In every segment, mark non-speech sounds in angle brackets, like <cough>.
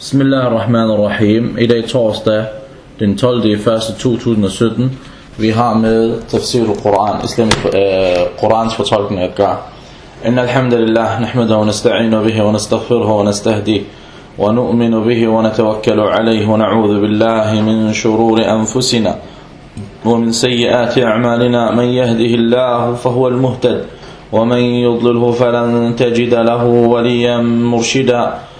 Bismillahirrahmanirrahim. I dag torsdag, den 12. i 1. 2017. Vi har med tafsir al-Quran, islamisk uh, Qurans fortolkning at gøre. إن الحمد لله نحمده ونستعين به ونستغفره ونستهديه ونؤمن به ونتوكل عليه ونعوذ بالله من شرور أنفسنا ومن سيئات أعمالنا من يهده الله فهو المهتد ومن يضلله فلن تجد له وليا مرشدا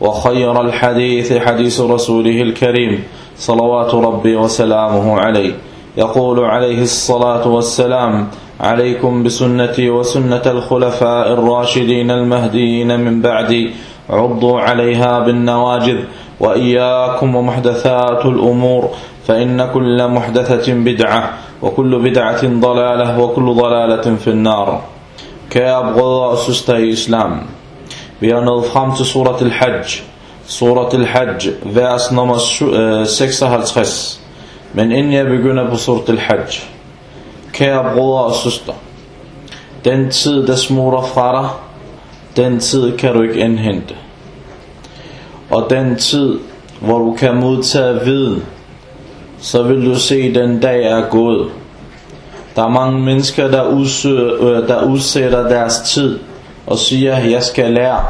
وخير الحديث حديث رسوله الكريم صلوات ربي وسلامه عليه. يقول عليه الصلاة والسلام عليكم بسنتي وسنة الخلفاء الراشدين المهديين من بعدي. عضوا عليها بالنواجذ وإياكم ومحدثات الأمور فإن كل محدثة بدعة وكل بدعة ضلالة وكل ضلالة في النار. Og søstre i islam, vi er nået frem til surat al-Hajj, surat al-Hajj, vers nummer 56. Men inden jeg begynder på surat al-Hajj, kære brødre og søster, den tid der smutter fra dig, den tid kan du ikke indhente. Og den tid, hvor du kan modtage viden, så vil du se, den dag er gået. Der er mange mennesker, der, udsøger, øh, der udsætter deres tid og siger, at jeg skal lære,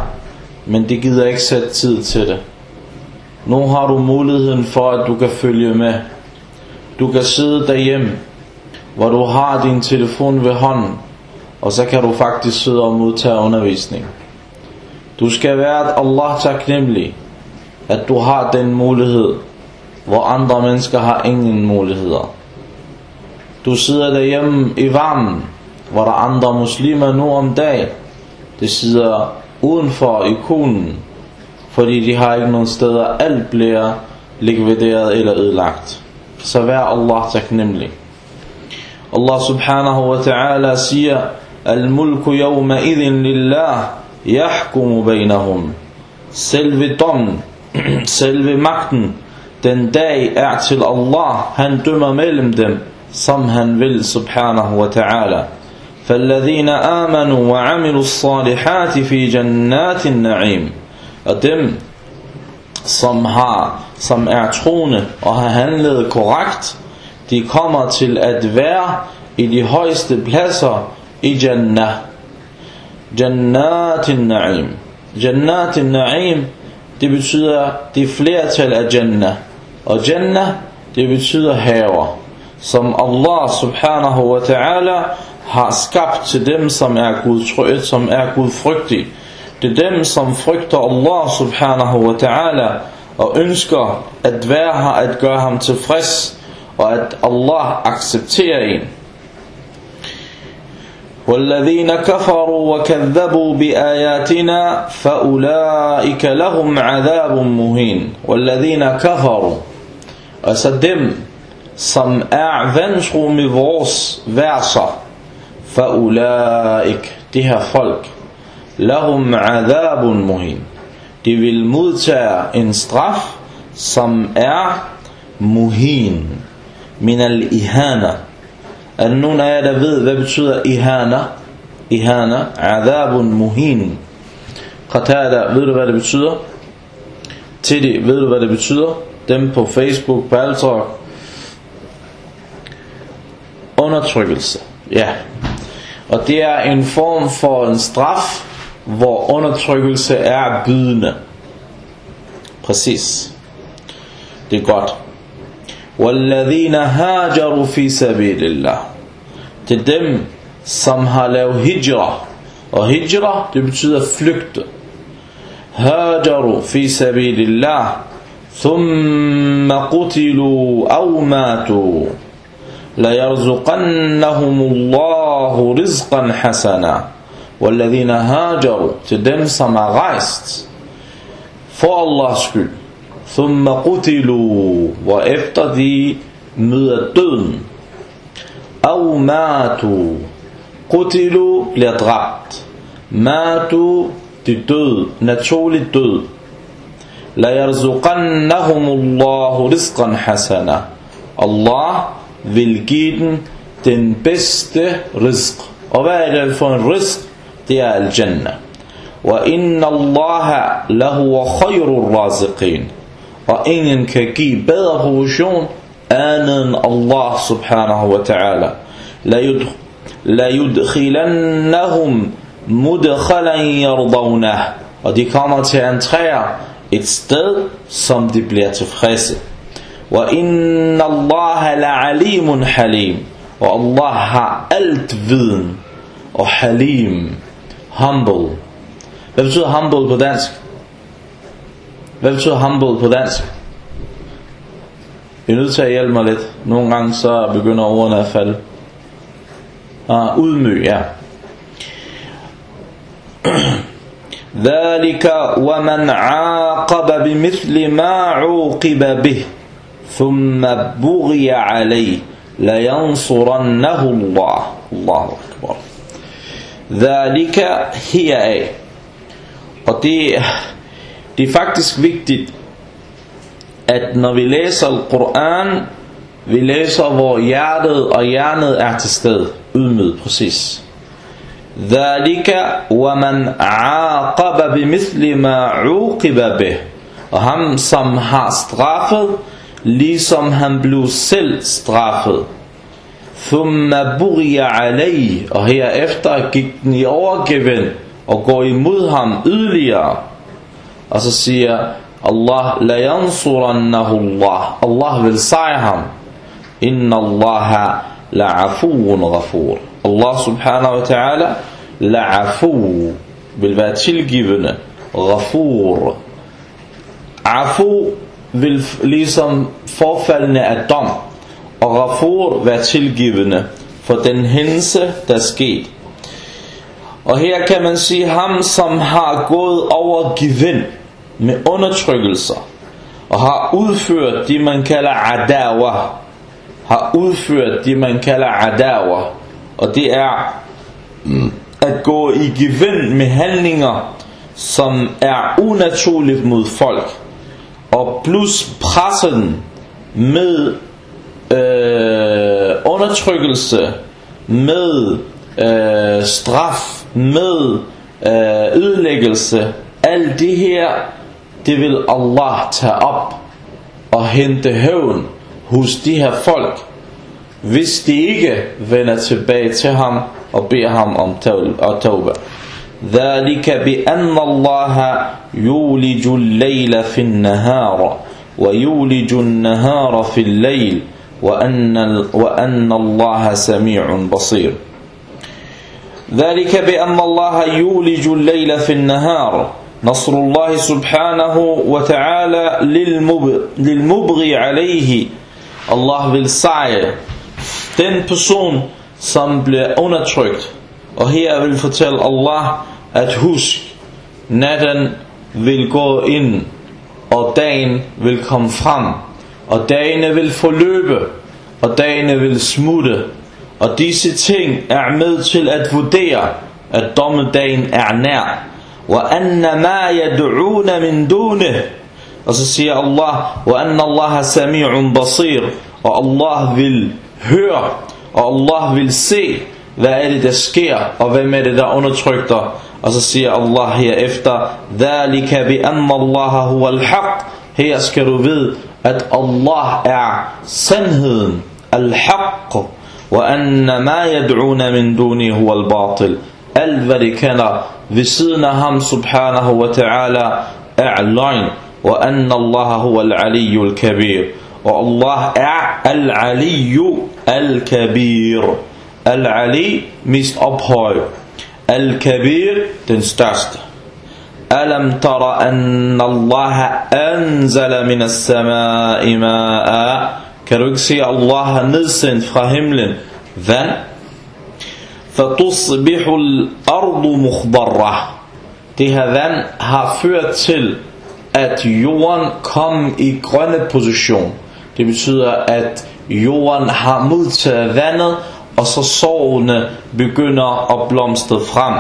men det gider ikke sætte tid til det. Nu har du muligheden for, at du kan følge med. Du kan sidde derhjemme, hvor du har din telefon ved hånden, og så kan du faktisk sidde og modtage undervisning. Du skal være at Allah taknemmelig, at du har den mulighed, hvor andre mennesker har ingen muligheder. Du sidder derhjemme i varmen, hvor der er andre muslimer nu om dagen det sidder udenfor for ikonen, fordi de har ikke nogen steder. Alt bliver likvideret eller ødelagt. Så vær Allah taknemmelig. Allah subhanahu wa ta'ala siger, Al-mulku yawma idhin lillah, yahkumu bainahum. Selve dommen, <clears throat> selve magten, den dag er til Allah, han dømmer mellem dem, som han vil subhanahu wa ta'ala. فالذين آمنوا وعملوا الصالحات في جنات النعيم og dem som har som er troende og har handlet korrekt de kommer til at være i de højeste pladser i Jannah Jannatin Na'im Jannatin Na'im det betyder det flertal af Jannah og Jannah det betyder haver som Allah subhanahu wa ta'ala har skabt til dem som er Gud som er Gud frygtige det er dem som frygter Allah subhanahu wa ta'ala og ønsker at være her at gøre ham tilfreds og at Allah accepterer en والذين كفروا وكذبوا بآياتنا فأولئك لهم عذاب مهين والذين كفروا altså dem som er vantro med vores verser فأولئك de her folk lahum adabun muhin de vil modtage en straf som er muhin min al ihana er der nogen af jer der ved hvad betyder ihana ihana adabun muhin Qatada ved du hvad det betyder Teddy ved du hvad det betyder dem på Facebook Baltalk undertrykkelse ja og det er en form for en straf hvor undertrykkelse er bydende præcis det er godt والذين هاجروا في سبيل الله til dem som har lavet hijra og hijra det betyder flygte هاجروا في سبيل الله ثم قتلوا أو ماتوا ليرزقنهم الله الله رزقا حسنا. والذين هاجروا تدنسما غايست. For Allahs skyld ثم قتلوا وافتر دي أو ماتوا. قتلوا bliver ماتوا de død naturlig لا يرزقنهم الله رزقا حسنا. الله vil den bedste rizq og hvad er det for en rizq det er al-jannah wa inna Allah lahu khayrul raziqin og ingen kan give bedre position andet Allah subhanahu wa ta'ala la yudkhilannahum mudkhalan yardawna og de kommer til at entrere et sted som de bliver tilfredse Allah la alimun halim og Allah har alt viden og halim humble hvad betyder humble på dansk hvad betyder humble på dansk jeg er nødt til at hjælpe mig lidt nogle gange så begynder ordene at falde ah, udmøg ja ذلك ومن عاقب بمثل ما عوقب به ثم بغي عليه لينصرنه الله الله أكبر ذلك هي af og det, det er faktisk vigtigt at når vi læser Koran vi læser hvor hjertet og hjernet er til stede ydmyget præcis ذلك ومن عاقب بمثل ما عوقب به og ham som har straffet ligesom han blev selv straffet ثم بغي عليه og herefter gik den i overgiven og går imod ham yderligere og så siger Allah la yansurannahu Allah Allah vil sejre ham inna Allah la afuun ghafur Allah subhanahu wa ta'ala la'afu vil være tilgivende ghafur afu vil ligesom forfaldende af dom og Rafur være tilgivende for den hændelse der skete og her kan man sige ham som har gået over given med undertrykkelser og har udført det man kalder adawa har udført det man kalder adawa og det er mm, at gå i gevind med handlinger som er unaturligt mod folk og plus pressen med øh, undertrykkelse med øh, straf med øh, ødelæggelse. Alt det her det vil Allah tage op og hente hævn hos de her folk hvis de ikke vender tilbage til ham og beder ham om tawbah. ذلك بأن الله يولج الليل في النهار ويولج النهار في الليل وأن, وأن الله سميع بصير. ذلك بأن الله يولج الليل في النهار. نصر الله سبحانه وتعالى للمبغي عليه. الله vil sejre den person som bliver undertrykt og her vil fortælle Allah at husk natten vil gå ind og dagen vil komme frem og dagene vil forløbe og dagene vil smutte og disse ting er med til at vurdere at dommedagen er nær وأن ما يدعون من دونه og så siger Allah وأن الله سميع بصير og Allah vil høre og Allah vil se hvad er det der sker og hvem er det der undertrykker og så siger Allah herefter ذَلِكَ بِأَنَّ اللَّهَ هُوَ الْحَقِّ her skal du vide at Allah er sandheden al-haq وَأَنَّ مَا يَدْعُونَ مِن دُونِهِ هُوَ الْبَاطِلِ alt hvad de kender ved siden af ham subhanahu wa ta'ala er løgn وَأَنَّ اللَّهَ هُوَ الْعَلِيُّ الْكَبِيرُ Allah er al-aliyu al-kabir al-ali mest ophøj al-kabir den største ألم تر أن الله أنزل من السماء ماء Kan du ikke se Allah har nedsendt fra himlen vand فتصبح الأرض مخضرة Det her vand har ført til at jorden kom i grønne position. Det betyder, at jorden har modtaget vandet, og så sårene begynder at blomstre frem.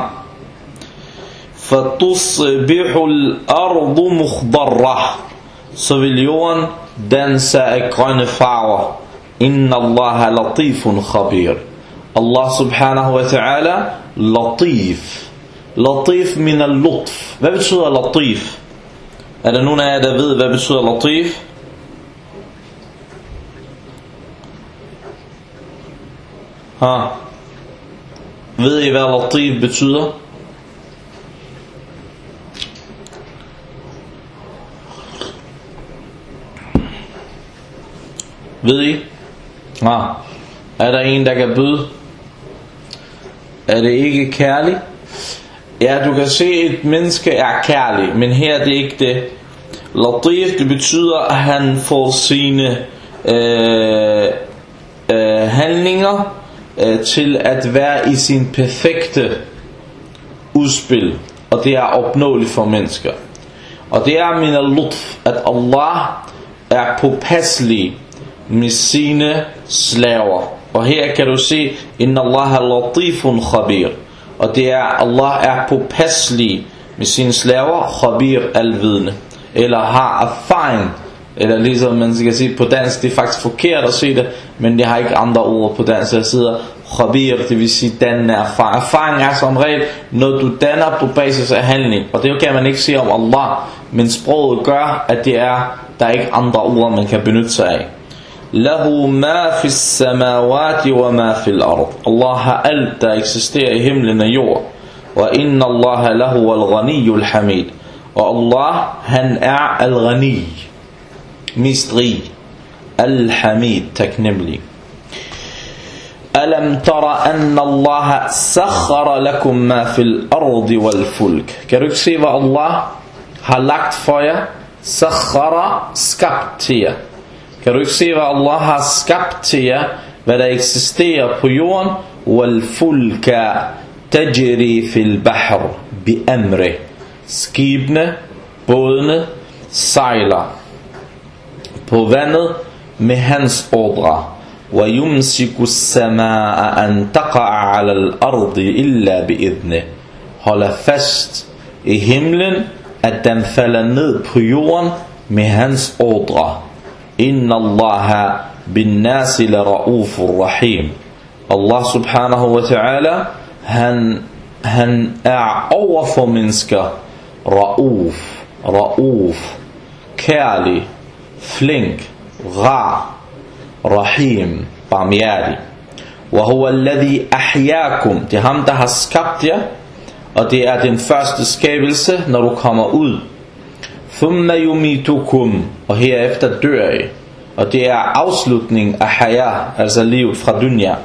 så vil jorden danse af grønne farver. Inna Allah latifun khabir. Allah subhanahu wa ta'ala latif. Latif min al-lutf. Hvad betyder latif? Er der nogen af jer, der ved, hvad betyder latif? Ha? Ved I, hvad latif betyder? Ved I? Ja. Er der en, der kan byde? Er det ikke kærlig? Ja, du kan se, at et menneske er kærlig, men her er det ikke det. Latif, det betyder, at han får sine øh, øh, handlinger øh, til at være i sin perfekte udspil. Og det er opnåeligt for mennesker. Og det er min lutf, at Allah er påpasselig med sine slaver. Og her kan du se, Inna Allah latifun khabir. Og det er, Allah er påpasselig med sine slaver, khabir alvidende. Eller har erfaring eller ligesom man skal sige på dansk, det er faktisk forkert at se det, men det har ikke andre ord på dansk. jeg sidder khabir, det vil sige dannende erfaring. Erfaring er som regel noget du danner på basis af handling, og det kan man ikke sige om Allah, men sproget gør, at det er, der er ikke andre ord, man kan benytte sig af. Lahu ma fi samawati wa ma fi al-ard. Allah har alt der eksisterer i himlen og jord. Wa inna Allah lahu al-ghaniyul hamid. Og Allah han er al-ghani. Rig. Al-hamid taknemmelig. ألم ترى أن الله سخر لكم ما في الأرض والفلك Kan du ikke se hvad Allah har lagt for jer? Sakhara skabt til jer Kan du ikke se, hvad Allah har skabt til jer, hvad der eksisterer på jorden? وَالْفُلْكَ تَجْرِي فِي الْبَحْرِ بِأَمْرِ Skibene, bådene, sejler på vandet med hans ordre. وَيُمْسِكُ السَّمَاءَ أَن تَقَعَ عَلَى الْأَرْضِ إِلَّا بِإِذْنِهِ Holder fast i himlen, at den falder ned på jorden med hans ordre. Bin nasi la ra'ufur rahim. Allah subhanahu wa ta'ala, han, han er over for mennesker. Ra'uf, ra'uf, kærlig, flink, rar, rahim, barmhjertig. وهو الذي أحياكم Det er ham der har skabt jer Og det er den første skabelse når du kommer ud Thumma yumitukum Og herefter dør I Og det er afslutning af haya Altså livet fra dunya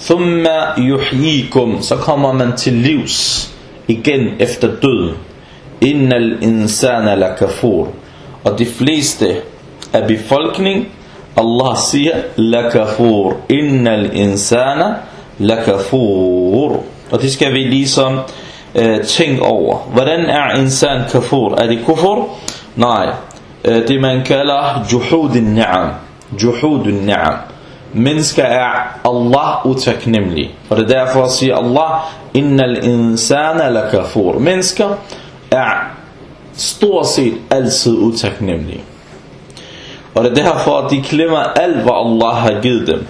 Thumma yuhyikum Så kommer man til livs Igen efter død Innal insana la kafur Og de fleste af befolkning Allah siger lakafur, Innal insana lakafur. Og det skal vi ligesom øh, tænke over Hvordan er insan kafur? Er det kufur? Nej, øh, det man kalder juhudin ni'am. Juhudin ni'am. Mennesker er Allah utaknemmelig. Og det er derfor at Allah, innal insana lakafur. Mennesker er stort set altid utaknemmelige. Og det er derfor, at de glemmer alt, hvad Allah har givet dem.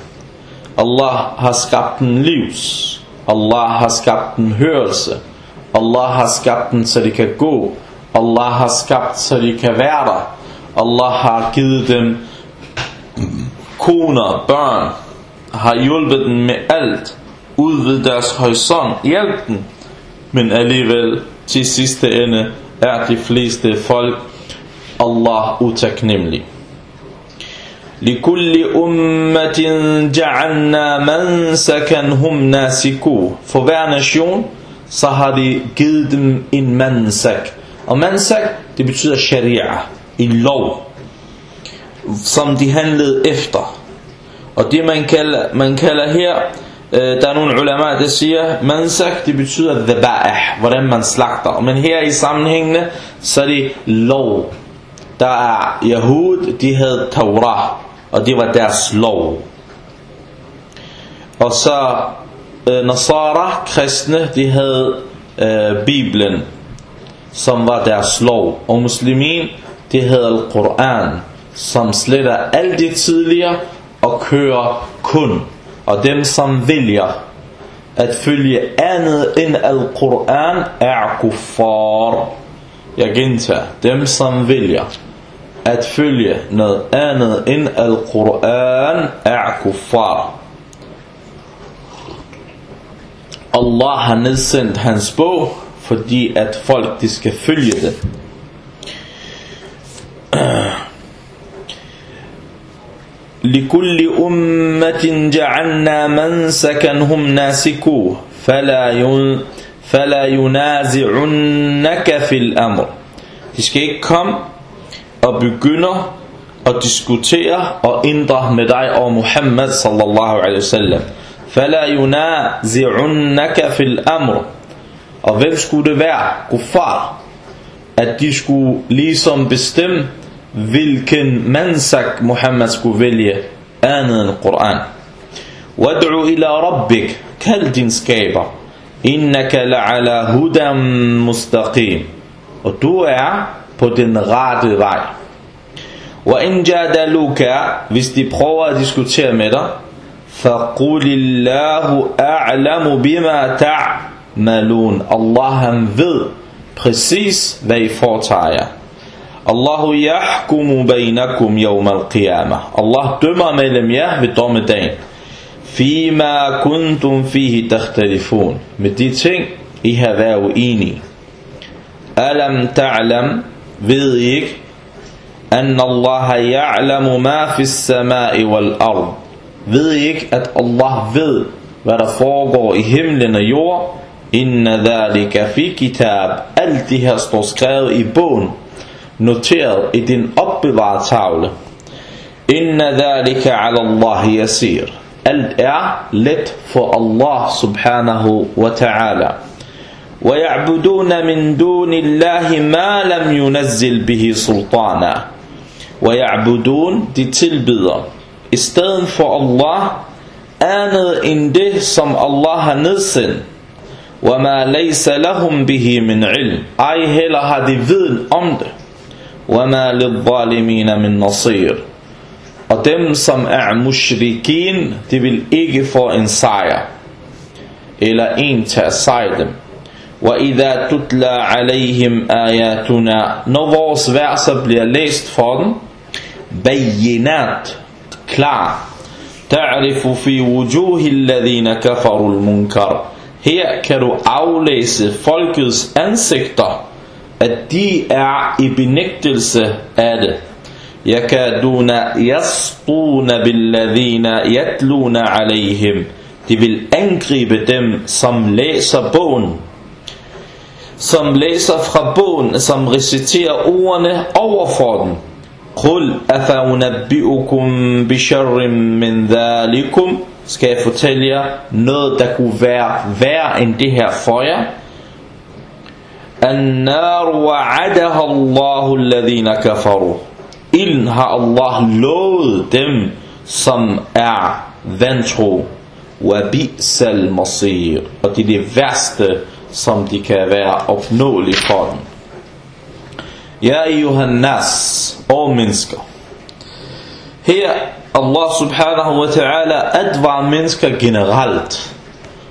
Allah har skabt en livs. Allah har skabt en hørelse. Allah har skabt den, så de kan gå. Allah har skabt, så de kan være der. Allah har givet dem koner, børn, har hjulpet dem med alt, Udvid deres horisont, hjælp dem. Men alligevel, til sidste ende, er de fleste folk Allah utaknemmelige. لكل أمة جعلنا منسكا هم ناسكوه For hver nation, så har de givet dem en mansak. Og mansak, det betyder sharia, en lov, som de handlede efter. Og det man kalder, man kalder her, øh, der er nogle ulema, der siger, mansak, det betyder dhaba'ah, hvordan man slagter. Men her i sammenhængende, så er det lov, der er Yahud, de havde Torah, og det var deres lov. Og så øh, Nasara, kristne, de havde øh, Bibelen, som var deres lov. Og muslimin, de havde Al-Quran, som sletter alt det tidligere og kører kun. Og dem, som vælger at følge andet end Al-Quran, er kuffar. Jeg gentager, dem som vælger at følge noget andet end Al-Quran, er kuffar. Allah har nedsendt hans bog, fordi at folk de skal følge det. لكل أمة جعلنا منسكا هم ناسكوه فلا فلا ينازعنك في الأمر De skal ikke komme og begynder at diskutere og ændre med dig og Muhammad sallallahu alaihi wasallam. Fala yunazi'unnaka fil amr. Og hvem skulle det være? Kuffar. At de skulle ligesom bestemme, hvilken mansak Muhammad skulle vælge andet end Koran. Wad'u ila rabbik. Kald din skaber. Innaka la'ala hudam mustaqim. Og du er på den rette vej. In jadaluka, hvis de prøver at diskutere med dig, فَقُلِ اللَّهُ أَعْلَمُ بِمَا تَعْمَلُونَ Allah han ved præcis hvad I foretager. Allahu yahkumu bainakum yawm al-qiyamah. Allah dømmer mellem jer ved dommedagen. Fima kuntum fihi takhtalifun. Med de ting, I har været uenige. Alam ta'lam, ved I ikke, أن الله يعلم ما في السماء والأرض ved I ikke, at Allah ved, hvad der foregår i himlen og jord? Inna dhalika fi kitab. Alt det her står skrevet i bogen, noteret i din opbevarede tavle. Inna dhalika ala Allah yasir. Alt er let for Allah subhanahu wa ta'ala. ويعبدون من دون الله ما لم ينزل به سلطانا ويعبدون de tilbyder i stedet for Allah andet end det som Allah har nedsendt وما ليس لهم به من علم ej heller har de viden om det وما للظالمين من نصير og dem som er mushrikin de vil ikke få en sejr eller en til at sejre dem وَإِذَا تُتْلَى عَلَيْهِمْ آيَاتُنَا Når vores verser bliver læst for dem بينات klar تعرف في وجوه الذين كفروا المنكر Her kan du aflæse folkets ansigter, at de er i benægtelse af det. يكادون يسطون بالذين يتلون عليهم De vil angribe dem, som læser bogen. Som læser fra bogen, som reciterer ordene over for dem. قل أفأنبئكم بشر من ذلكم skal jeg fortælle jer noget der kunne være værre end det her for jer النار وعدها الله الذين كفروا Ilden har Allah lovet dem som er vantro وبئس المصير og det er det værste som de kan være opnåelige for dem Ja, nas, og mennesker. Her Allah subhanahu wa ta'ala advarer mennesker generelt.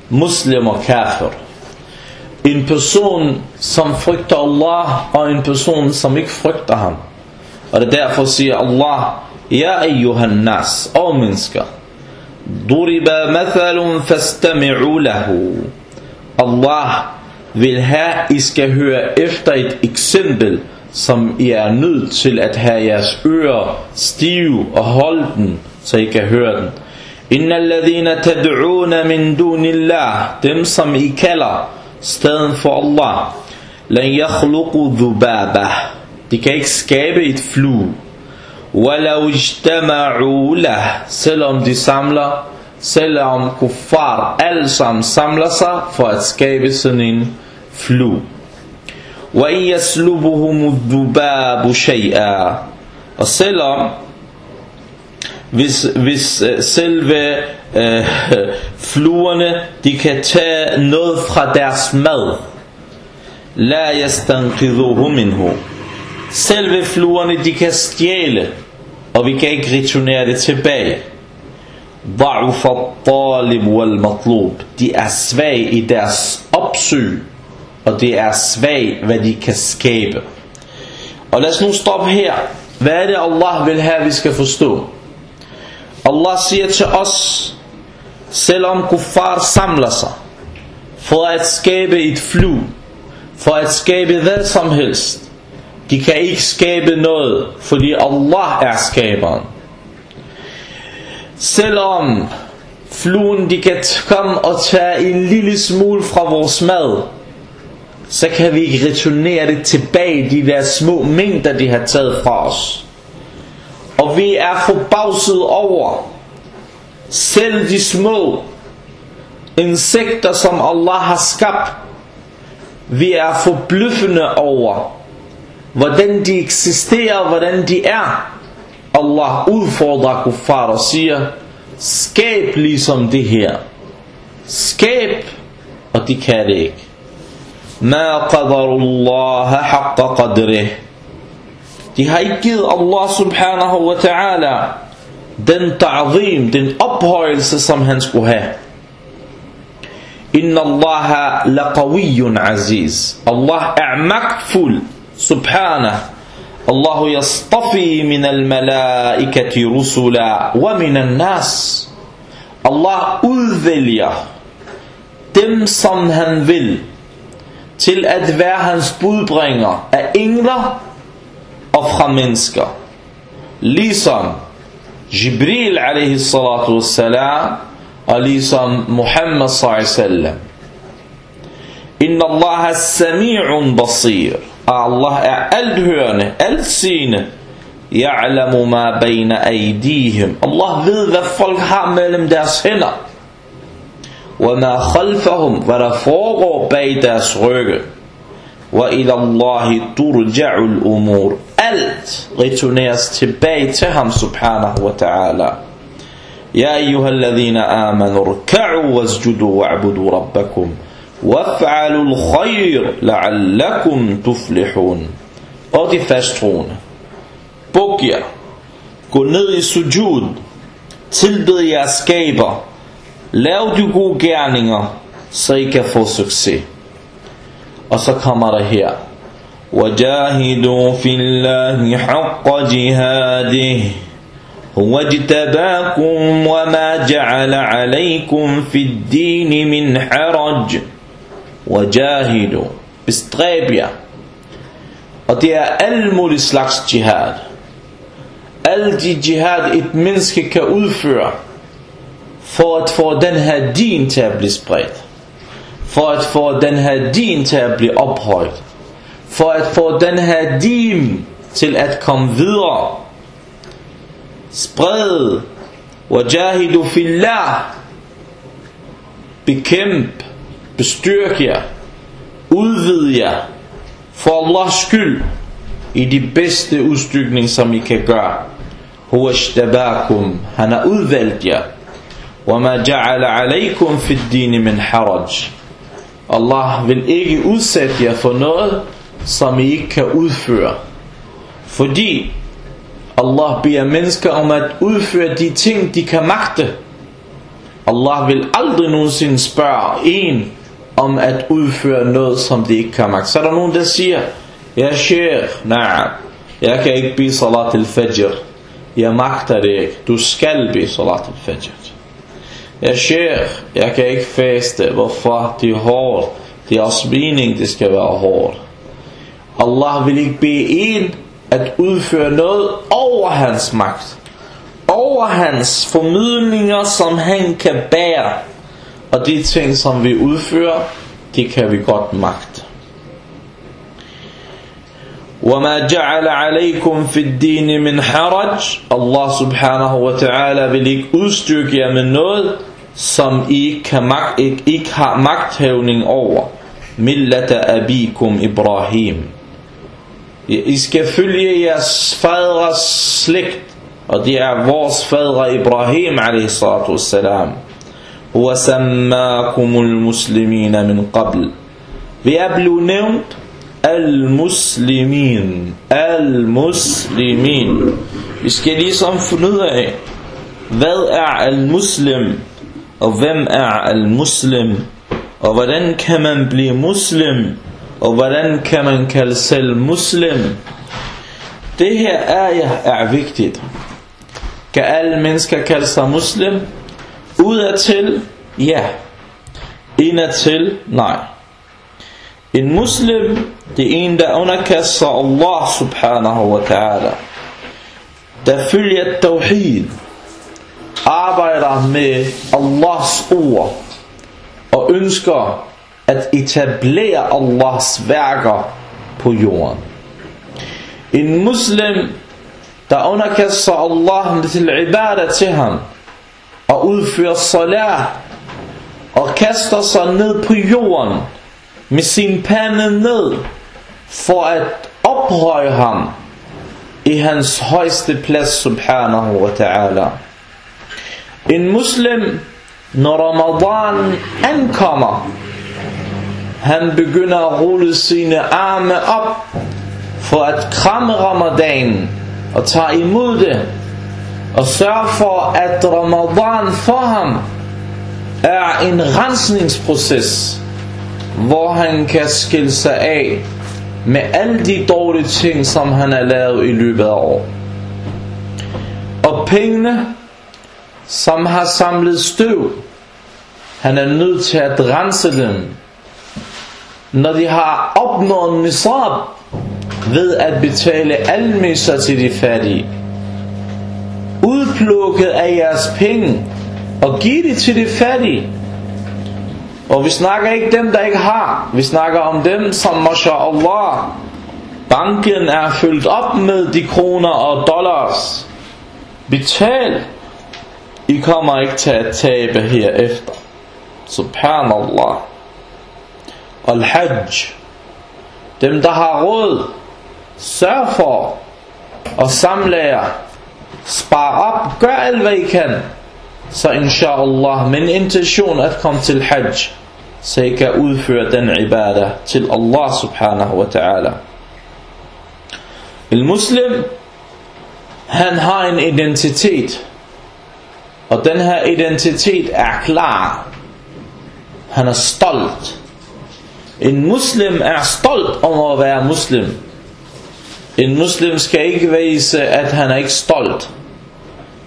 Muslim og kafir. En person som frygter Allah og en person som ikke frygter ham. Og det er derfor siger Allah, Ja nas, og mennesker. Duriba mathalun fastami'u lahu. Allah vil have, I skal høre efter et eksempel, som I er nødt til at have jeres ører stive og holde den, så I kan høre den. Inna alladhina tad'una min dunillah, dem som I kalder staden for Allah, lan yakhluqu dhubaba. De kan ikke skabe et flue. Walau ijtama'u lah, selvom de samler, selvom kuffar alle sammen samler sig for at skabe sådan en flue. وَإِنْ يَسْلُبُهُمُ الذُّبَابُ شَيْئًا Og selvom hvis, hvis uh, selve uh, fluerne de kan tage noget fra deres mad La yastanqidhuhu minhu Selve fluerne de kan stjæle Og vi kan ikke returnere det tilbage ضعف الطالب والمطلوب De er svage i deres opsyn Og det er svag hvad de kan skabe Og lad os nu stoppe her Hvad er det Allah vil have vi skal forstå Allah siger til os Selvom kuffar samler sig For at skabe et flu For at skabe hvad som helst De kan ikke skabe noget Fordi Allah er skaberen Selvom fluen de kan komme og tage en lille smule fra vores mad Så kan vi ikke returnere det tilbage De der små mængder de har taget fra os. Og vi er forbavset over Selv de små insekter som Allah har skabt Vi er forbløffende over Hvordan de eksisterer, hvordan de er. Allah udfordrer kuffar og siger Skab ligesom det her Skab Og de kan det ikke Ma qadarullah haqqa qadrih De har ikke givet Allah subhanahu wa ta'ala Den ta'zim, den ophøjelse som han skulle have Inna Allah laqawiyyun aziz Allah er magtfuld subhanahu الله يصطفي من الملائكة رسلا ومن الناس Allah udvælger dem som han vil til at være hans budbringer af engler og fra mennesker ligesom Jibril alaihi salatu wassalam og ligesom Muhammad sallallahu alaihi wasallam Inna Allah sami'un basir Allah er althørende, altseende. Ya'lamu ma bayna aydihim. Allah ved hvad folk har mellem deres hænder. Wa ma khalfahum, hvad der foregår bag deres rygge. Wa ila Allahi turja'u al-umur. Alt returneres tilbage til ham subhanahu wa ta'ala. يا أيها الذين آمنوا اركعوا واسجدوا واعبدوا ربكم وَافْعَلُوا الْخَيْرِ لَعَلَّكُمْ تُفْلِحُونَ Og de fasttroende. Buk jer. Gå ned i sujud. Tilbed jeres skaber. Lav de gode gerninger, så I kan få succes. Og så kommer der her. وَجَاهِدُوا فِي اللَّهِ حَقَّ جِهَادِهِ هو اجتباكم وما جعل عليكم في الدين من حرج Wajahidu. Bestræb jer. Og det er alle mulige slags jihad. Alle de jihad et menneske kan udføre for at få den her din til at blive spredt. For at få den her din til at blive ophøjet. For at få den her din til at komme videre. Spred. Wajahidu fillah. Bekæmp bestyrk jer, udvid jer, for Allahs skyld, i de bedste udstykning, som I kan gøre. Huashtabakum, han har udvalgt jer. وَمَا جَعَلَ عَلَيْكُمْ فِي الدِّينِ مِنْ حَرَجٍ Allah vil ikke udsætte jer for noget, som I ikke kan udføre. Fordi Allah beder mennesker om at udføre de ting, de kan magte. Allah vil aldrig nogensinde spørge en, om at udføre noget, som de ikke kan magt. Så er der nogen, der siger, Ja, sheikh, nej, jeg kan ikke bede salat al-fajr. Jeg magter det ikke. Du skal bede salat al-fajr. Ja, sheikh, jeg kan ikke faste. Hvorfor? Det er hårdt. Det er også mening, det skal være hårdt. Allah vil ikke bede en at udføre noget over hans magt. Over hans formidlinger, som han kan bære Og de ting som vi udfører De kan vi godt magte وما جعل عليكم في الدين من حرج Allah subhanahu wa ta'ala vil ikke udstykke jer med noget som I ikke, kan magt, ikke, ikke har magthævning over millata abikum Ibrahim. I skal følge jeres fadres slægt, og det er vores fadre Ibrahim a.s. Huwa sammakumul muslimina min qabl. Vi er blevet nævnt al-muslimin. Al-muslimin. Vi skal ligesom finde ud af, hvad er al-muslim, og hvem er al-muslim, og hvordan kan man blive muslim, og hvordan kan man kalde selv muslim. Det her er, er vigtigt. Kan alle mennesker kalde sig muslim? Udadtil? Ja. Indadtil? Nej. En muslim, det er en, der underkaster Allah subhanahu wa ta'ala. Der følger tawhid. Arbejder med Allahs ord. Og ønsker at etablere Allahs værker på jorden. En muslim, der underkaster Allah til ibadah til ham, og udfører salat, og kaster sig ned på jorden, med sin pande ned, for at ophøje ham i hans højeste plads, subhanahu wa ta'ala. En muslim, når Ramadan ankommer, han begynder at rulle sine arme op for at kramme Ramadan og tage imod det og sørge for at Ramadan for ham er en rensningsproces hvor han kan skille sig af med alle de dårlige ting som han har lavet i løbet af år og pengene som har samlet støv han er nødt til at rense dem når de har opnået nisab ved at betale almisser til de fattige. Udplukket af jeres penge og give det til de fattige. Og vi snakker ikke dem, der ikke har. Vi snakker om dem, som mashallah, banken er fyldt op med de kroner og dollars. Betal. I kommer ikke til at tabe herefter. Subhanallah. Al-Hajj. Dem, der har råd, sørg for at samle jer. Spar op, gør alt hvad I kan. Så inshallah, min intention at komme til Hajj, så I kan udføre den ibadah til Allah subhanahu wa ta'ala. En muslim, han har en identitet. Og den her identitet er klar. Han er stolt. En muslim er stolt over at være muslim. En muslim skal ikke vise, at han er ikke stolt.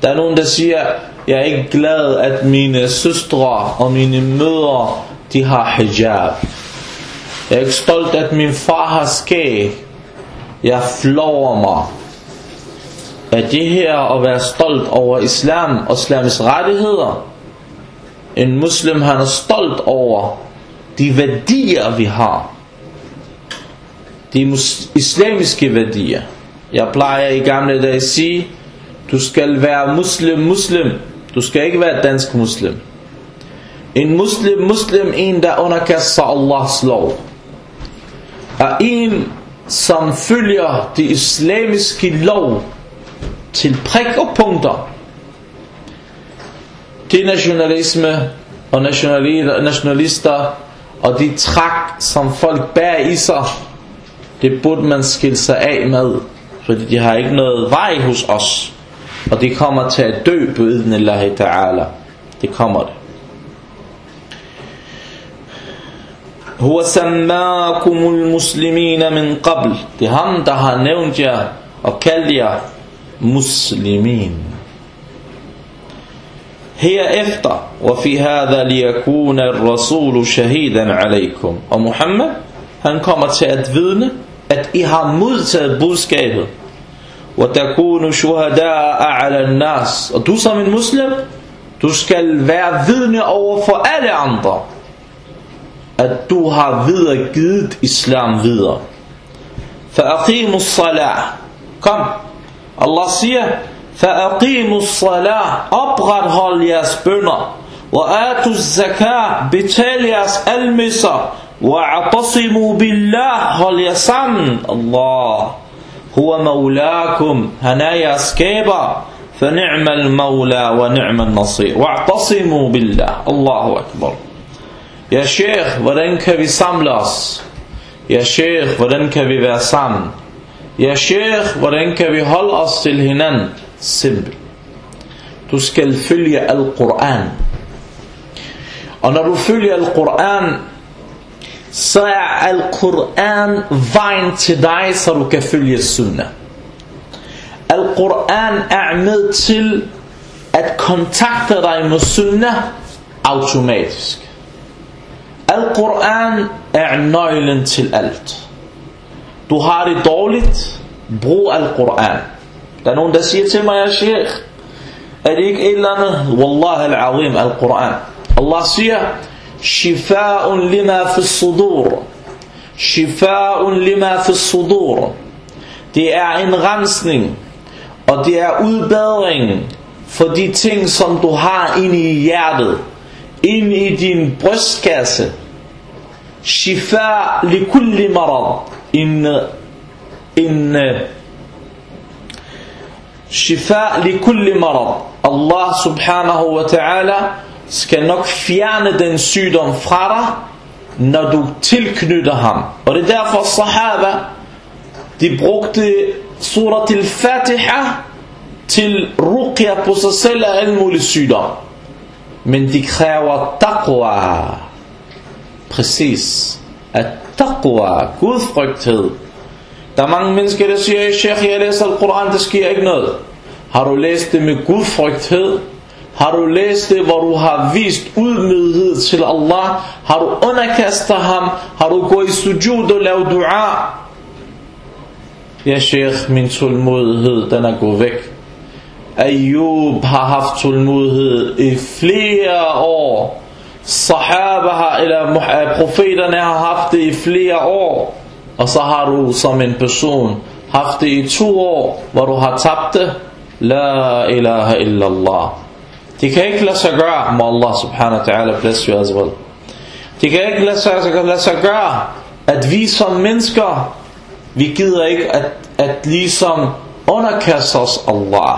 Der er nogen, der siger, jeg er ikke glad, at mine søstre og mine mødre, de har hijab. Jeg er ikke stolt, at min far har skæg. Jeg flover mig. Er det her at være stolt over islam og islams rettigheder? En muslim, han er stolt over de værdier vi har de islamiske værdier jeg plejer i gamle dage at sige du skal være muslim muslim. Du skal ikke være dansk muslim. En muslim muslim en der underkaster Allahs lov er en som følger de islamiske lov til prik og punkter. Det nationalisme og nationalister og de træk, som folk bærer i sig, det burde man skille sig af med, fordi de har ikke noget vej hos os, og de kommer til at dø på idnillahi ta'ala. Det kommer det. هو سماكم المسلمين من قبل Det er ham der har nævnt jer og kaldt jer muslimin herefter وفي هذا ليكون الرسول شهيدا عليكم og Muhammad han kommer til at vidne at I har modtaget budskabet وتكونوا شهداء على الناس og du som en muslim du skal være vidne over for alle andre at du har videregivet islam videre فأقيموا الصلاة kom Allah siger فأقيموا الصلاة oprethold jeres bønder وآتوا الزكاة betal jeres almisser Wa'atasimu billah, hold jer sammen. Allah. Han er jeres skaber. فنعم المولى ونعم النصير واعتصموا بالله الله أكبر Ja Sheikh, hvordan kan vi os? Ja Sheikh, hvordan kan vi være sammen? Ja Sheikh, hvordan kan vi holde os til hinanden? Simpelt. Du skal følge Al-Quran. Og når du følger Al-Quran, så er Al-Quran vejen til dig, så du kan følge Sunnah. Al-Quran er med til at kontakte dig med Sunnah automatisk. Al-Quran er nøglen til alt. Du har det dårligt, brug Al-Quran. Der er nogen, der siger til mig, ja sheikh, er det ikke et eller andet? Wallah al-azim, Al-Quran. Allah siger, Shifa'un lima fi sudur. Shifa'un lima fi sudur. Det er en rensning, og det er udbedring for de ting, som du har inde i hjertet, inde i din brystkasse. Shifa li kulli marad. En, en shifa li kulli marad. Allah subhanahu wa ta'ala skal nok fjerne den sygdom fra dig, når du tilknytter ham. Og det er derfor sahaba, de brugte surat al-Fatiha til ruqya på sig selv af alle mulige sygdom. Men de kræver taqwa. Præcis. At taqwa, gudfrygthed. Der er mange mennesker, der siger, Sheikh, jeg læser Al-Quran, det sker ikke noget. Har du læst det med gudfrygthed? Har du læst det, hvor du har vist udmødighed til Allah? Har du underkastet ham? Har du gået i sujud og lavet dua? Ja, Sheikh, min tålmodighed, den er gået væk. Ayub har haft tålmodighed i flere år. Sahaba har, eller eh, profeterne har haft det i flere år. Og så har du som en person haft det i to år, hvor du har tabt det. La ilaha illallah. Det kan ikke lade sig gøre, må Allah subhanahu wa ta'ala bless you as well. Det kan ikke lade sig, lade sig gøre, at vi som mennesker, vi gider ikke at, at ligesom underkaste os Allah.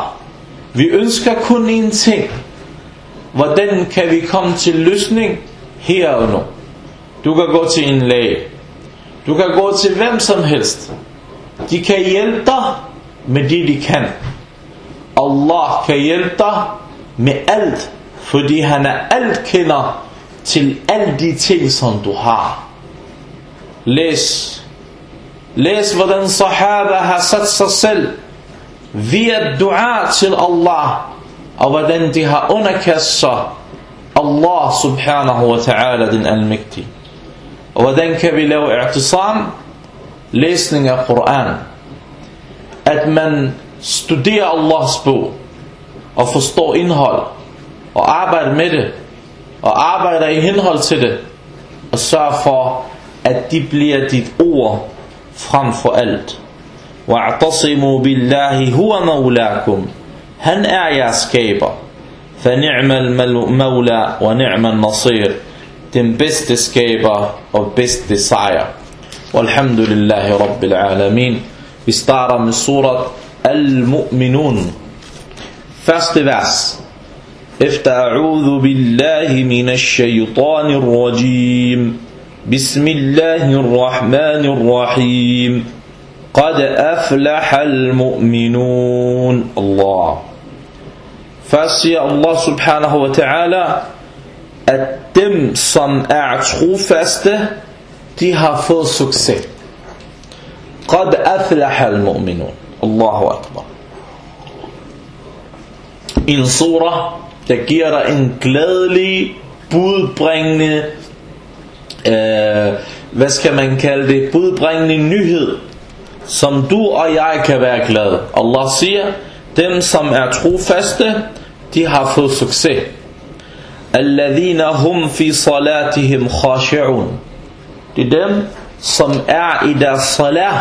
Vi ønsker kun én ting. Hvordan kan vi komme til løsning her og nu? Du kan gå til en læge. Du kan gå til hvem som helst. De kan hjælpe dig med det de kan. Allah kan hjælpe dig med alt, fordi han er alt kender til alle de ting, som du har. Læs. Læs, hvordan sahaba har sat sig selv via dua til Allah, og hvordan de har underkastet sig Allah subhanahu wa ta'ala, den almægtige. Og hvordan kan vi lave i'tisam? Læsning af Koran. At man studerer Allahs bog og forstår indhold og arbejder med det og arbejder i henhold til det og sørger for at de bliver dit ord frem for alt. Wa'tasimu billahi huwa maulakum. Han er jeres skaber. فنعم المولى ونعم النصير den bedste skaber og bedste sejr. Walhamdulillahi Rabbil Alamin. Vi starter med surat Al-Mu'minun. فاست بس افتعوذ بالله من الشيطان الرجيم بسم الله الرحمن الرحيم قد أفلح المؤمنون الله فاسي الله سبحانه وتعالى at dem, som er trofaste, de قد أفلح المؤمنون الله أكبر En surah, der giver dig en glædelig, budbringende, øh, hvad skal man kalde det, budbringende nyhed, som du og jeg kan være glade. Allah siger, dem som er trofaste, de har fået succes. Alladhina hum fi salatihim khashi'un. Det er dem, som er i deres salat,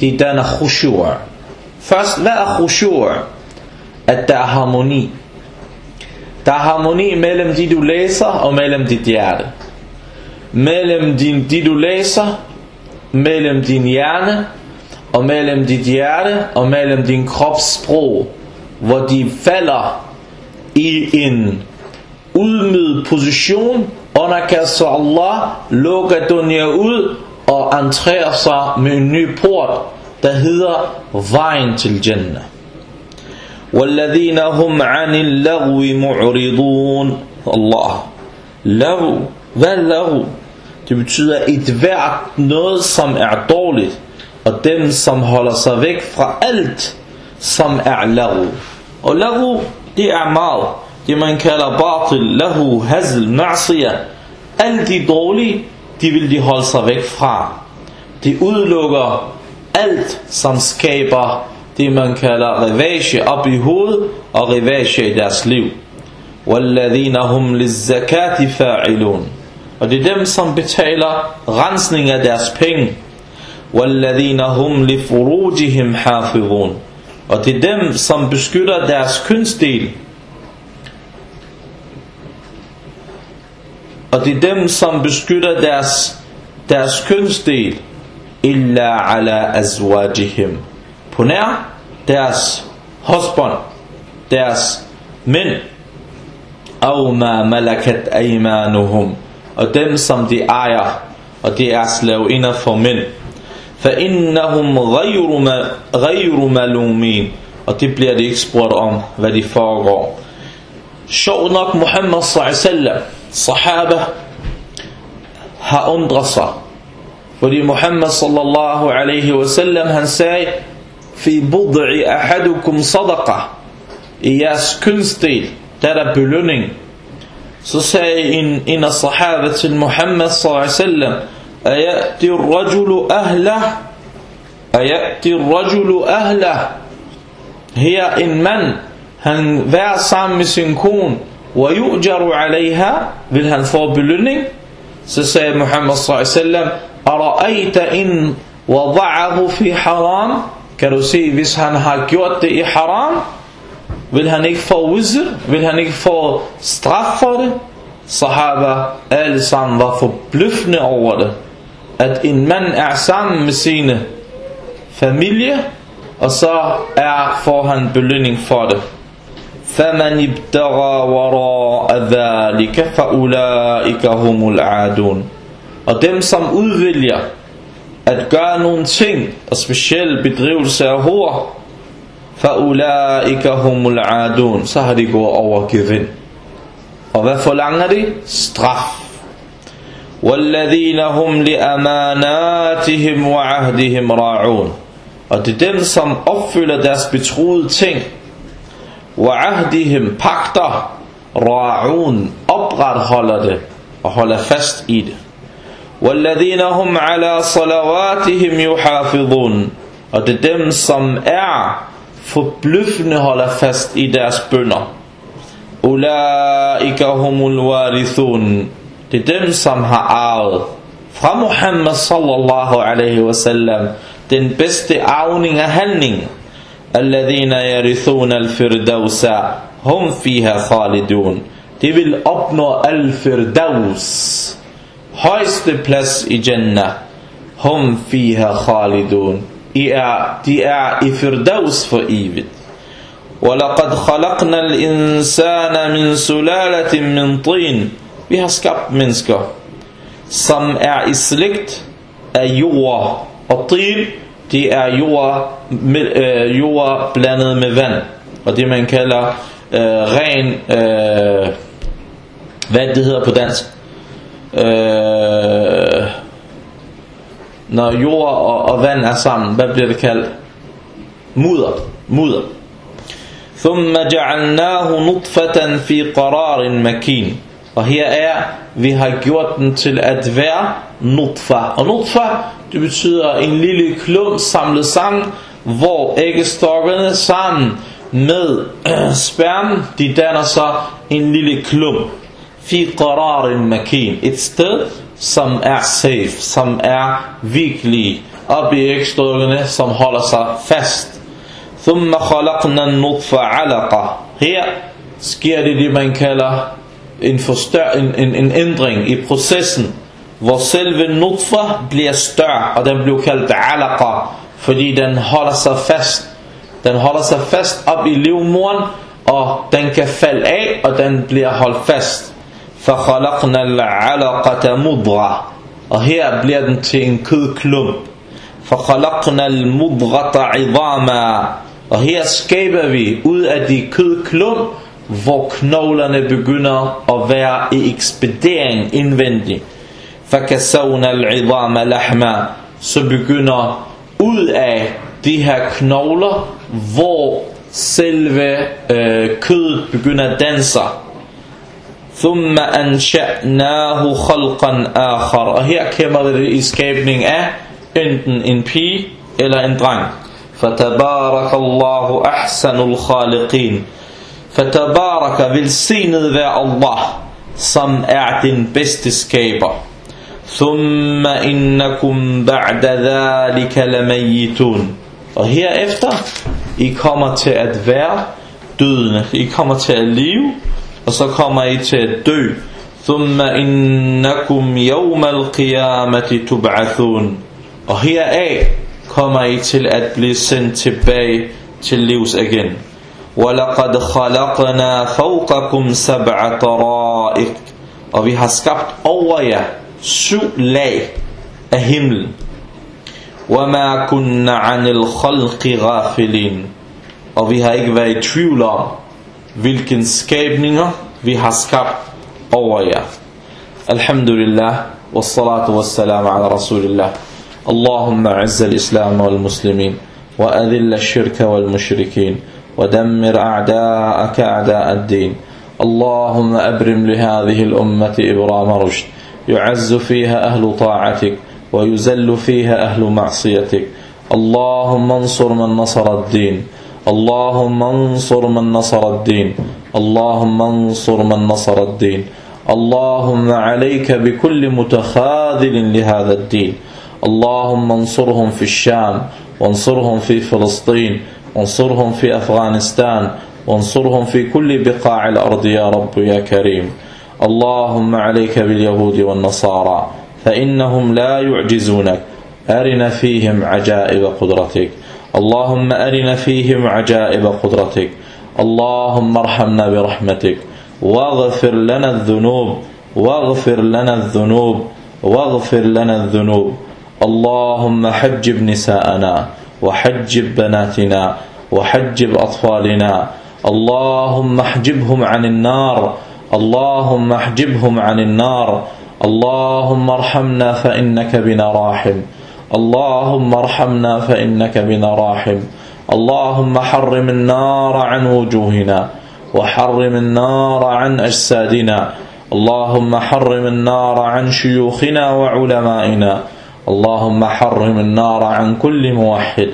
de danner khushu'a. Først, hvad er khushu'? At der er harmoni. Der er harmoni mellem de du læser og mellem dit hjerte. mellem din, de du læser, mellem din hjerne, og mellem dit hjerte, og mellem din kropssprog, hvor de falder i en udmydet position, underkaster Allah, lukker dunya ud, og entrerer sig med en ny port, der hedder vejen til Jannah. والذين هم عن اللغو معرضون Allah Lagu Hvad er lagu? Det betyder et hvert noget som er dårligt Og dem som holder sig væk fra alt som er lagu Og lagu det er meget Det man kalder batil, lahu, hazl, ma'siyah Alt de dårlige de vil de holde sig væk fra De udelukker alt som skaber det man kalder revage op i hovedet og revage i deres liv. وَالَّذِينَ هُمْ لِلزَّكَاتِ فَاعِلُونَ Og det er dem, som betaler rensning af deres penge. وَالَّذِينَ هُمْ لِفُرُوجِهِمْ حَافِظُونَ Og det er dem, som beskytter deres kønsdel. Og det er dem, som beskytter deres, deres kønsdel. إِلَّا عَلَى أَزْوَاجِهِمْ på nær deres husband, deres mænd, og ma malakat aymanuhum, og dem som de ejer, og de er slavinder for mænd. فإنهم غير غير ملومين og det bliver de ikke spurgt om hvad de foregår sjovt nok Muhammad sallallahu sahaba har undret sig fordi Muhammad sallallahu alaihi wasallam han sagde fi bud'i ahadukum sadaqa i jeres kønsdel der er belønning så sagde en, en af sahaba til Muhammad wasallam ayati rajulu ahla ayati rajulu ahla her en mand han vær sammen med sin kone yujaru alaiha vil han få belønning så sagde Muhammad sallallahu alaihi wasallam ara'aita in wada'ahu fi haram Kan du se, hvis han har gjort det i haram, vil han ikke få wizr, vil han ikke få straf for det? Sahaba alle sammen var forbløffende over det. At en mand er sammen med sine familie, og så er, får han belønning for det. فمن ابتغى وراء ذلك فأولئك هم العادون og dem som udvælger at gøre nogle ting, og specielt bedrivelse af hår, فَأُولَٰئِكَ هُمُ الْعَادُونَ Så har de gået over gevind. Og hvad forlanger de? Straf. وَالَّذِينَ هُمْ لِأَمَانَاتِهِمْ وَعَهْدِهِمْ رَاعُونَ Og det er dem, som opfylder deres betroede ting. وَعَهْدِهِمْ Pakter. Ra'un opretholder det og holder fast i det. والذين هم على صلواتهم يحافظون og det er dem som er forbløffende holder fast i deres bønder Ulaika humul warithun det er dem som har arvet fra Muhammad sallallahu alaihi wasallam den bedste arvning af handling alladhina yarithuna al-firdausa hum fiha khalidun de vil opnå al-firdaus højeste plads i Jannah. Hum fiha khalidun. I er, de er i firdaus for evigt. وَلَقَدْ خَلَقْنَا الْإِنسَانَ مِنْ سُلَالَةٍ مِنْ طِينٍ Vi har skabt mennesker, som er i slægt af jord. Og tin, det er jord, med, øh, jord blandet med vand. Og det man kalder øh, ren, øh, hvad det hedder på dansk? øh, når jord og, og vand er sammen, hvad bliver det kaldt? Mudder. Mudder. ثم جعلناه نطفة في قرار مكين Og her er, vi har gjort den til at være nutfa. Og nutfa, det betyder en lille klump samlet sammen, hvor æggestokkerne sammen med <clears throat> øh, sperm, de danner så en lille klump fi qararin makin. Et sted, som er safe, som er virkelig op i ægstokkene, som holder sig fast. ثم خلقنا النطفة علقة. Her sker det det, man kalder en, forstør, en, en, en ændring i processen, hvor selve nutfa bliver større, og den bliver kaldt alaqa, fordi den holder sig fast. Den holder sig fast op i livmoren, og den kan falde af, og den bliver holdt fast. فَخَلَقْنَا الْعَلَقَةَ مُضْغَةً Og her bliver den til en kødklump. فَخَلَقْنَا الْمُضْغَةَ عِظَامًا Og her skaber vi ud af de kødklump, hvor knoglerne begynder at være i ekspedering indvendigt. فَكَسَوْنَا الْعِظَامَ لَحْمًا Så begynder ud af de her knogler, hvor selve øh, kødet begynder at danse. ثُمَّ أَنْشَأْنَاهُ خَلْقًا آخر Og her kommer det i skabning af enten en pige eller en dreng. فَتَبَارَكَ اللَّهُ أَحْسَنُ الْخَالِقِينَ فَتَبَارَكَ velsignet være Allah, som er den bedste skaber. ثُمَّ إِنَّكُمْ بَعْدَ ذَلِكَ لَمَيِّتُونَ Og herefter, I kommer til at være dødende. I kommer til at leve, og så kommer I til at dø. ثُمَّ إِنَّكُمْ الْقِيَامَةِ تُبْعَثُونَ Og heraf kommer I til at blive sendt tilbage til livs igen. وَلَقَدْ خَلَقْنَا فَوْقَكُمْ سَبْعَ طَرَائِقْ Og vi har skabt over jer syv lag af himlen. وَمَا كُنَّ عَنِ الْخَلْقِ غَافِلِينَ Og vi har ikke været i tvivl om, hvilken skabninger vi har skabt over jer. Alhamdulillah, wa salatu wa salam ala rasulillah. Allahumma azza al-islam wal-muslimin, wa adilla shirka wal-mushrikin, wa dammir a'da'aka a'da' ad-din. اللهم أبرم لهذه الأمة إبرام رشد يعز فيها أهل طاعتك ويزل فيها أهل معصيتك اللهم انصر من نصر الدين اللهم انصر من نصر الدين. اللهم انصر من نصر الدين. اللهم عليك بكل متخاذل لهذا الدين. اللهم انصرهم في الشام وانصرهم في فلسطين وانصرهم في أفغانستان وانصرهم في كل بقاع الأرض يا رب يا كريم. اللهم عليك باليهود والنصارى فإنهم لا يعجزونك. أرنا فيهم عجائب قدرتك. اللهم أرنا فيهم عجائب قدرتك. اللهم ارحمنا برحمتك. واغفر لنا الذنوب. واغفر لنا الذنوب. واغفر لنا الذنوب. اللهم حجب نساءنا. وحجب بناتنا. وحجب أطفالنا. اللهم احجبهم عن النار. اللهم احجبهم عن النار. اللهم ارحمنا فإنك بنا راحم. اللهم ارحمنا فإنك بنا راحم. اللهم حرم النار عن وجوهنا وحرم النار عن أجسادنا. اللهم حرم النار عن شيوخنا وعلمائنا. اللهم حرم النار عن كل موحد.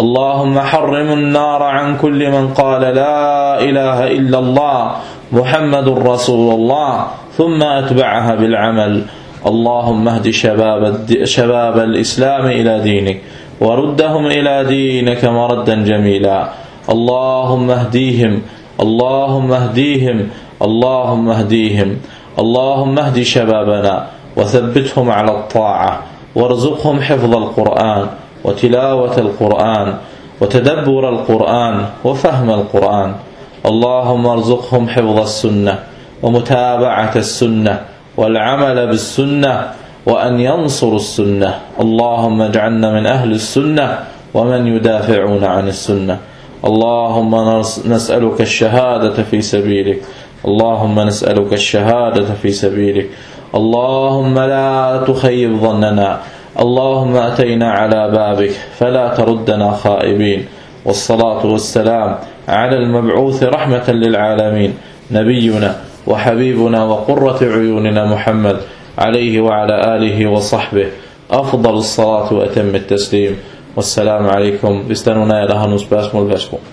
اللهم حرم النار عن كل من قال لا إله إلا الله محمد رسول الله ثم أتبعها بالعمل. اللهم اهد شباب, شباب الإسلام إلى دينك وردهم إلى دينك مردا جميلا. اللهم اهديهم اللهم اهديهم اللهم اهديهم اللهم اهد شبابنا وثبتهم على الطاعة وارزقهم حفظ القرآن وتلاوة القرآن وتدبر القرآن وفهم القرآن. اللهم ارزقهم حفظ السنة ومتابعة السنة والعمل بالسنة وأن ينصروا السنة. اللهم اجعلنا من أهل السنة ومن يدافعون عن السنة. اللهم نسألك الشهادة في سبيلك. اللهم نسألك الشهادة في سبيلك. اللهم لا تخيب ظننا. اللهم أتينا على بابك. فلا تردنا خائبين. والصلاة والسلام على المبعوث رحمة للعالمين. نبينا وحبيبنا وقرة عيوننا محمد عليه وعلى آله وصحبه. أفضل الصلاة وأتم التسليم. والسلام عليكم. Der er nogen af jer,